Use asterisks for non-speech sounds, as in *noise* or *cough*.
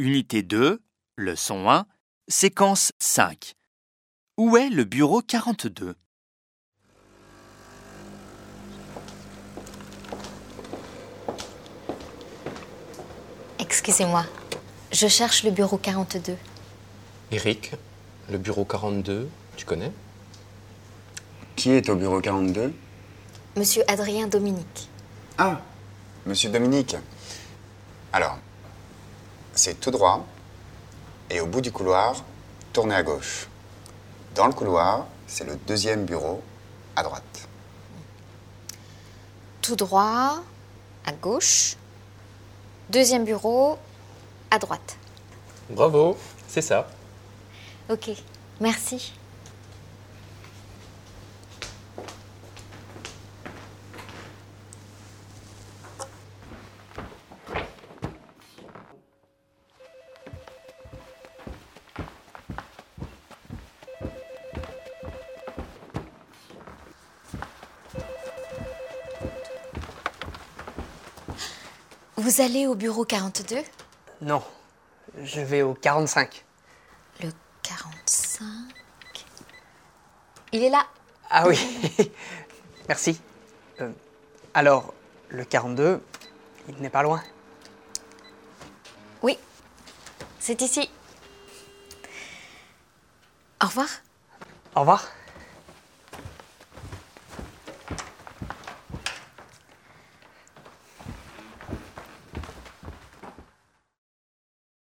Unité 2, leçon 1, séquence 5. Où est le bureau 42 Excusez-moi, je cherche le bureau 42. Eric, le bureau 42, tu connais? Qui est au bureau 42 Monsieur Adrien Dominique. Ah, monsieur Dominique. Alors, c'est tout droit, et au bout du couloir, tournez à gauche. Dans le couloir, c'est le deuxième bureau, à droite. Tout droit, à gauche. Deuxième bureau, à droite. Bravo, c'est ça. Ok, merci. Vous allez au bureau 42 Non, je vais au 45. Le 45. Il est là. Ah oui, *laughs* merci. Euh, alors, le 42, il n'est pas loin. Oui, c'est ici. Au revoir. Au revoir.